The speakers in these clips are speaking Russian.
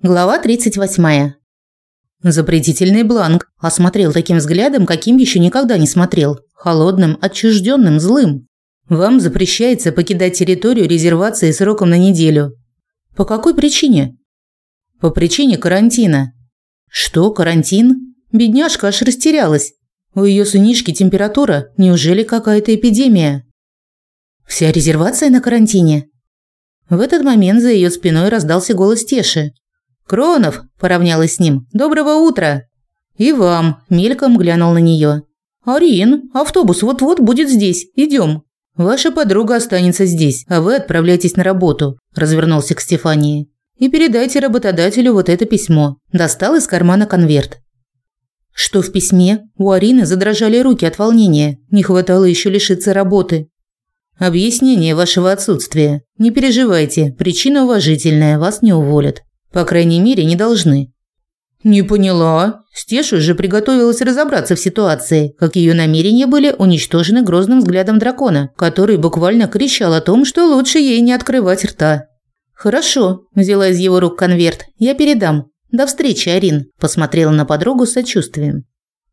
Глава 38. Запретительный бланк. Осмотрел таким взглядом, каким еще никогда не смотрел. Холодным, отчужденным, злым. Вам запрещается покидать территорию резервации сроком на неделю. По какой причине? По причине карантина. Что, карантин? Бедняжка аж растерялась. У ее сынишки температура, неужели какая-то эпидемия? Вся резервация на карантине. В этот момент за ее спиной раздался голос Теши. «Кронов!» – поравнялась с ним. «Доброго утра!» «И вам!» – мельком глянул на нее. «Арин, автобус вот-вот будет здесь. Идем. «Ваша подруга останется здесь, а вы отправляйтесь на работу», – развернулся к Стефании. «И передайте работодателю вот это письмо». Достал из кармана конверт. Что в письме? У Арины задрожали руки от волнения. Не хватало еще лишиться работы. Объяснение вашего отсутствия. Не переживайте, причина уважительная, вас не уволят. По крайней мере, не должны. Не поняла. Стеша уже приготовилась разобраться в ситуации, как ее намерения были уничтожены грозным взглядом дракона, который буквально кричал о том, что лучше ей не открывать рта. Хорошо, взяла из его рук конверт. Я передам. До встречи, Арин, посмотрела на подругу с сочувствием.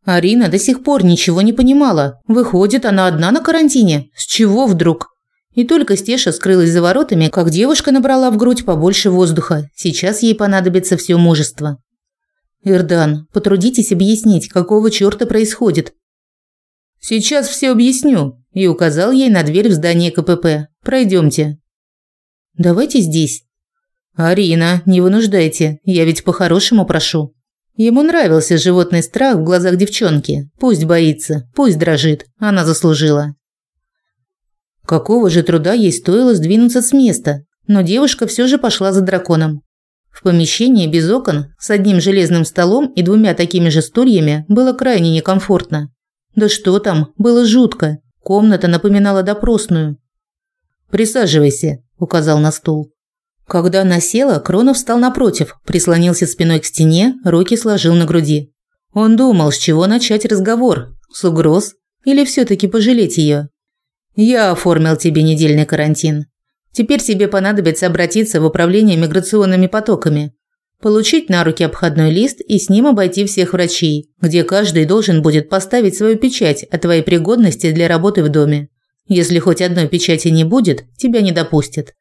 Арина до сих пор ничего не понимала. Выходит, она одна на карантине. С чего вдруг? И только Стеша скрылась за воротами, как девушка набрала в грудь побольше воздуха. Сейчас ей понадобится все мужество. «Ирдан, потрудитесь объяснить, какого чёрта происходит?» «Сейчас все объясню», – и указал ей на дверь в здание КПП. Пройдемте. «Давайте здесь». «Арина, не вынуждайте, я ведь по-хорошему прошу». Ему нравился животный страх в глазах девчонки. Пусть боится, пусть дрожит, она заслужила. Какого же труда ей стоило сдвинуться с места, но девушка все же пошла за драконом. В помещении без окон, с одним железным столом и двумя такими же стульями, было крайне некомфортно. Да что там, было жутко. Комната напоминала допросную. «Присаживайся», – указал на стул. Когда она села, Кронов встал напротив, прислонился спиной к стене, руки сложил на груди. Он думал, с чего начать разговор – с угроз или все таки пожалеть ее. Я оформил тебе недельный карантин. Теперь тебе понадобится обратиться в управление миграционными потоками, получить на руки обходной лист и с ним обойти всех врачей, где каждый должен будет поставить свою печать о твоей пригодности для работы в доме. Если хоть одной печати не будет, тебя не допустят.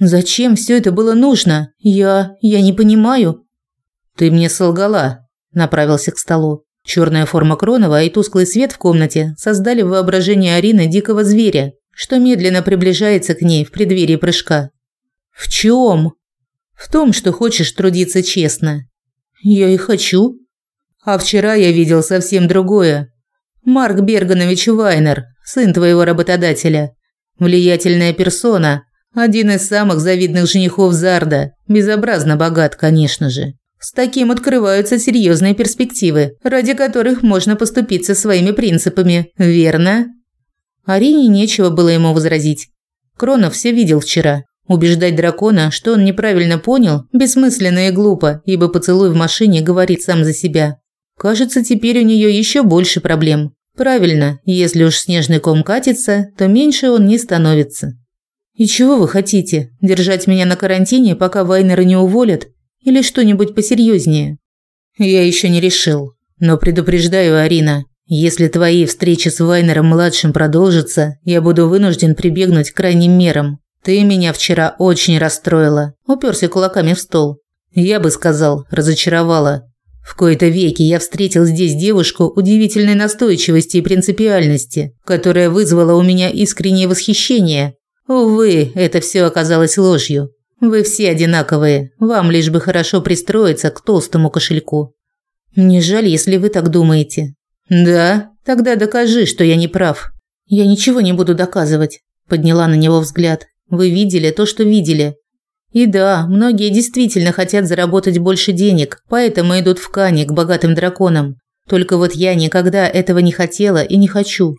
Зачем все это было нужно? Я я не понимаю. Ты мне солгала, направился к столу. Черная форма Кронова и тусклый свет в комнате создали в воображении Арины дикого зверя, что медленно приближается к ней в преддверии прыжка. В чем? В том, что хочешь трудиться честно. Я и хочу. А вчера я видел совсем другое. Марк Берганович Вайнер, сын твоего работодателя. Влиятельная персона, один из самых завидных женихов Зарда, безобразно богат, конечно же. С таким открываются серьезные перспективы, ради которых можно поступиться своими принципами, верно? Арине нечего было ему возразить. Кронов все видел вчера. Убеждать дракона, что он неправильно понял, бессмысленно и глупо, ибо поцелуй в машине говорит сам за себя. Кажется, теперь у нее еще больше проблем. Правильно, если уж снежный ком катится, то меньше он не становится. И чего вы хотите? Держать меня на карантине, пока Вайнера не уволят? Или что-нибудь посерьезнее? Я еще не решил. Но предупреждаю, Арина, если твои встречи с Вайнером-младшим продолжатся, я буду вынужден прибегнуть к крайним мерам. Ты меня вчера очень расстроила. Уперся кулаками в стол. Я бы сказал, разочаровала. В кои-то веки я встретил здесь девушку удивительной настойчивости и принципиальности, которая вызвала у меня искреннее восхищение. Увы, это все оказалось ложью. Вы все одинаковые, вам лишь бы хорошо пристроиться к толстому кошельку. Мне жаль, если вы так думаете. Да, тогда докажи, что я не прав. Я ничего не буду доказывать, подняла на него взгляд. Вы видели то, что видели. И да, многие действительно хотят заработать больше денег, поэтому идут в Кани к богатым драконам. Только вот я никогда этого не хотела и не хочу.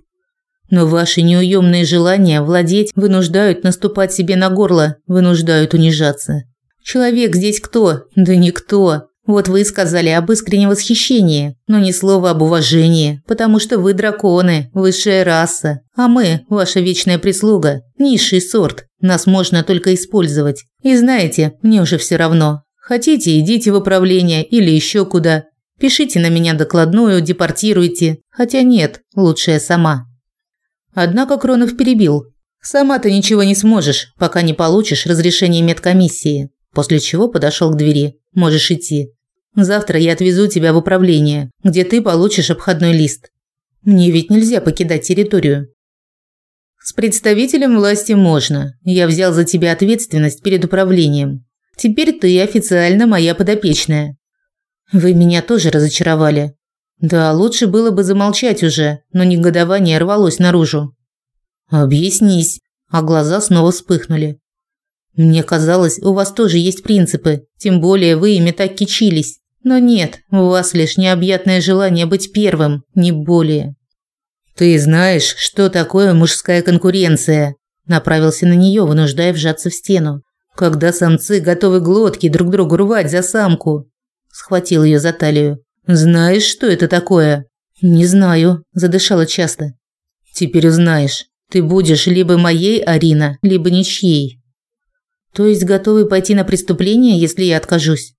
Но ваши неуемные желания владеть вынуждают наступать себе на горло, вынуждают унижаться. Человек здесь кто? Да никто. Вот вы сказали об искреннем восхищении, но ни слова об уважении, потому что вы драконы, высшая раса, а мы, ваша вечная прислуга, низший сорт. Нас можно только использовать. И знаете, мне уже все равно. Хотите, идите в управление или еще куда. Пишите на меня докладную, депортируйте. Хотя нет, лучше я сама. Однако Кронов перебил. Сама ты ничего не сможешь, пока не получишь разрешение медкомиссии. После чего подошел к двери. Можешь идти. Завтра я отвезу тебя в управление, где ты получишь обходной лист. Мне ведь нельзя покидать территорию. С представителем власти можно. Я взял за тебя ответственность перед управлением. Теперь ты официально моя подопечная. Вы меня тоже разочаровали. Да, лучше было бы замолчать уже, но негодование рвалось наружу. Объяснись, а глаза снова вспыхнули. Мне казалось, у вас тоже есть принципы, тем более вы ими так кичились. Но нет, у вас лишь необъятное желание быть первым, не более. Ты знаешь, что такое мужская конкуренция? Направился на нее, вынуждая вжаться в стену. Когда самцы готовы глотки друг другу рвать за самку. Схватил ее за талию. Знаешь, что это такое? Не знаю, задышала часто. Теперь узнаешь. Ты будешь либо моей, Арина, либо ничьей. То есть готовы пойти на преступление, если я откажусь?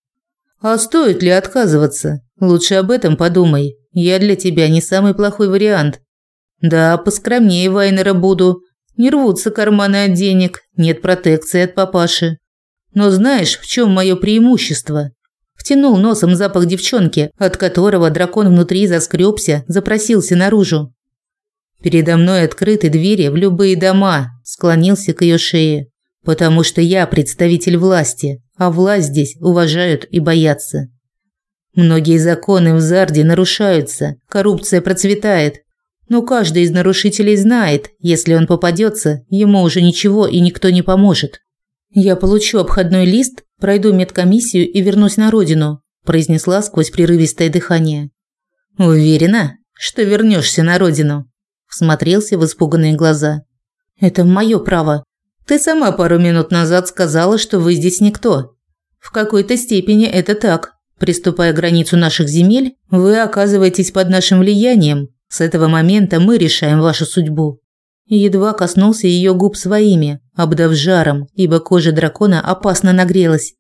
А стоит ли отказываться? Лучше об этом подумай. Я для тебя не самый плохой вариант. Да, поскромнее Вайнера буду. Не рвутся карманы от денег, нет протекции от папаши. Но знаешь, в чем мое преимущество? Втянул носом запах девчонки, от которого дракон внутри заскребся, запросился наружу. Передо мной открыты двери в любые дома, склонился к ее шее. Потому что я представитель власти, а власть здесь уважают и боятся. Многие законы в Зарде нарушаются, коррупция процветает, но каждый из нарушителей знает, если он попадется, ему уже ничего и никто не поможет. Я получу обходной лист, пройду медкомиссию и вернусь на родину, произнесла сквозь прерывистое дыхание. Уверена, что вернешься на родину? Всмотрелся в испуганные глаза. Это мое право. Ты сама пару минут назад сказала, что вы здесь никто. В какой-то степени это так. Приступая к границу наших земель, вы оказываетесь под нашим влиянием, с этого момента мы решаем вашу судьбу. Едва коснулся ее губ своими, обдав жаром, ибо кожа дракона опасно нагрелась.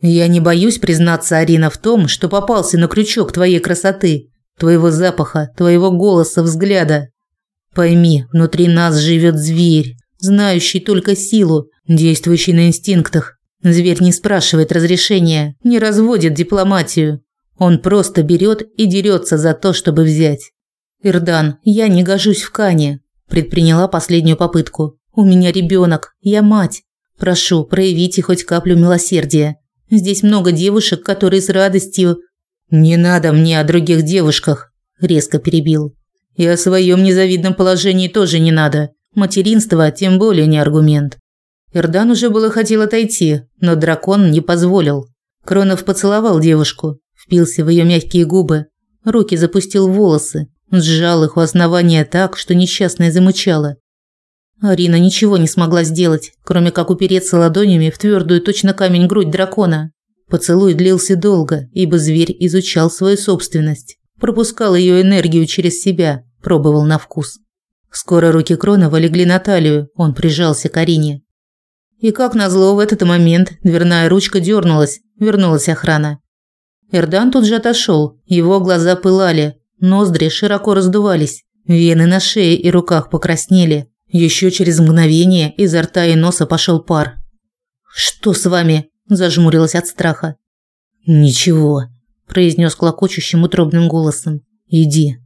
Я не боюсь признаться, Арина, в том, что попался на крючок твоей красоты, твоего запаха, твоего голоса, взгляда. Пойми, внутри нас живет зверь, знающий только силу, действующий на инстинктах. Зверь не спрашивает разрешения, не разводит дипломатию. Он просто берет и дерется за то, чтобы взять. Ирдан, я не гожусь в Кане, предприняла последнюю попытку. У меня ребенок, я мать. Прошу, проявите хоть каплю милосердия. Здесь много девушек, которые с радостью Не надо мне о других девушках, резко перебил. И о своем незавидном положении тоже не надо. Материнство тем более не аргумент. Ирдан уже было хотел отойти, но дракон не позволил. Кронов поцеловал девушку, впился в ее мягкие губы, руки запустил в волосы, Сжал их у основания так, что несчастная замычала. Арина ничего не смогла сделать, кроме как упереться ладонями в твердую точно камень грудь дракона. Поцелуй длился долго, ибо зверь изучал свою собственность, пропускал ее энергию через себя, пробовал на вкус. Скоро руки Кронова легли на талию, он прижался к Арине. И как назло в этот момент дверная ручка дернулась, вернулась охрана. Эрдан тут же отошел, его глаза пылали, Ноздри широко раздувались, вены на шее и руках покраснели. Еще через мгновение изо рта и носа пошел пар. «Что с вами?» – зажмурилась от страха. «Ничего», – произнес клокочущим утробным голосом. «Иди».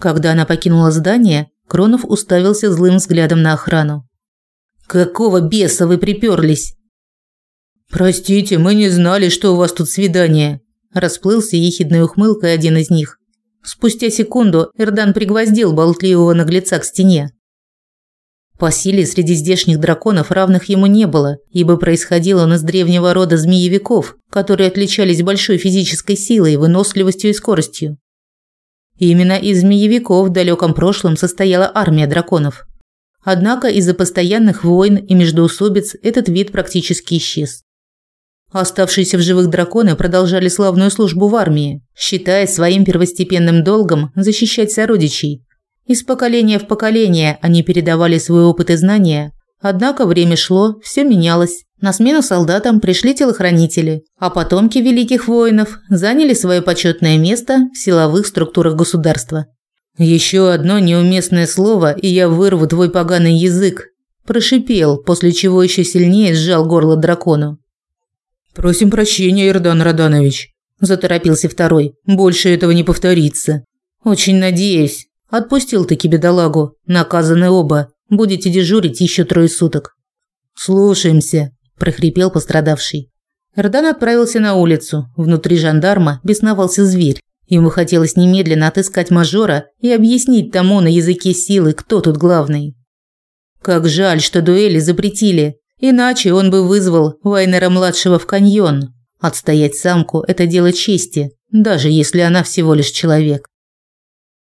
Когда она покинула здание, Кронов уставился злым взглядом на охрану. «Какого беса вы приперлись?» «Простите, мы не знали, что у вас тут свидание», – расплылся ехидной ухмылкой один из них. Спустя секунду Эрдан пригвоздил болтливого наглеца к стене. По силе среди здешних драконов равных ему не было, ибо происходил он из древнего рода змеевиков, которые отличались большой физической силой, выносливостью и скоростью. именно из змеевиков в далеком прошлом состояла армия драконов. Однако из-за постоянных войн и междоусобиц этот вид практически исчез. Оставшиеся в живых драконы продолжали славную службу в армии, считая своим первостепенным долгом защищать сородичей. Из поколения в поколение они передавали свой опыт и знания, Однако время шло, все менялось. На смену солдатам пришли телохранители, а потомки великих воинов заняли свое почетное место в силовых структурах государства. Еще одно неуместное слово, и я вырву твой поганый язык, прошипел, после чего еще сильнее сжал горло дракону. Просим прощения, Ирдан Раданович, заторопился второй. Больше этого не повторится. Очень надеюсь. Отпустил таки бедолагу. Наказаны оба. Будете дежурить еще трое суток. Слушаемся, прохрипел пострадавший. Эрдан отправился на улицу. Внутри жандарма бесновался зверь. Ему хотелось немедленно отыскать мажора и объяснить тому на языке силы, кто тут главный. Как жаль, что дуэли запретили, иначе он бы вызвал Вайнера-младшего в каньон. Отстоять самку – это дело чести, даже если она всего лишь человек.